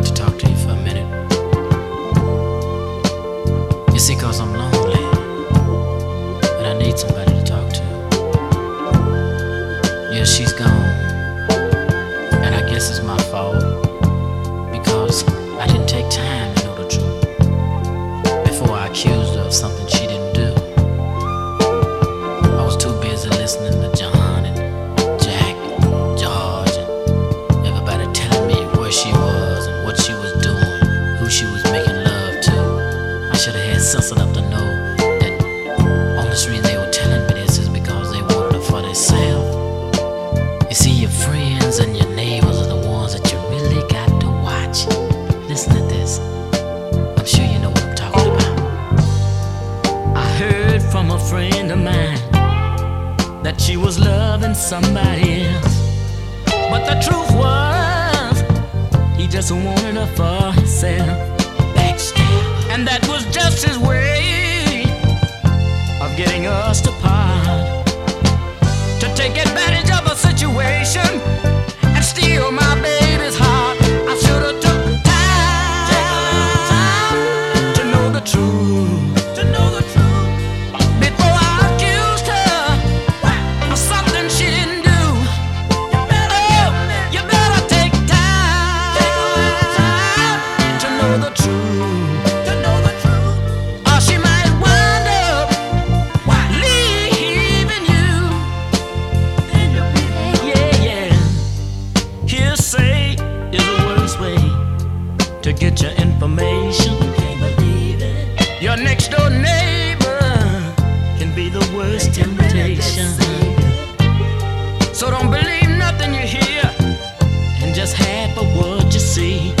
like to talk to you for a minute. You see, cause I'm lonely and I need somebody to talk to. Yeah, she's gone, and I guess it's my fault. Sense enough to know that only reason they were telling me this is because they wanted her for themselves. You see, your friends and your neighbors are the ones that you really got to watch. Listen to this. I'm sure you know what I'm talking about. I heard from a friend of mine that she was loving somebody else. But the truth was, he just wanted her for himself. Backstab. And that to get your information. Your next door neighbor can be the worst temptation. So don't believe nothing you hear and just half of what you see.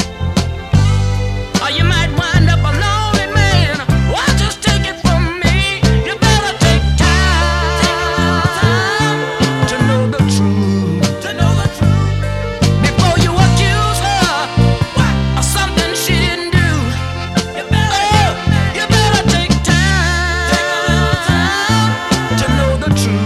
The truth.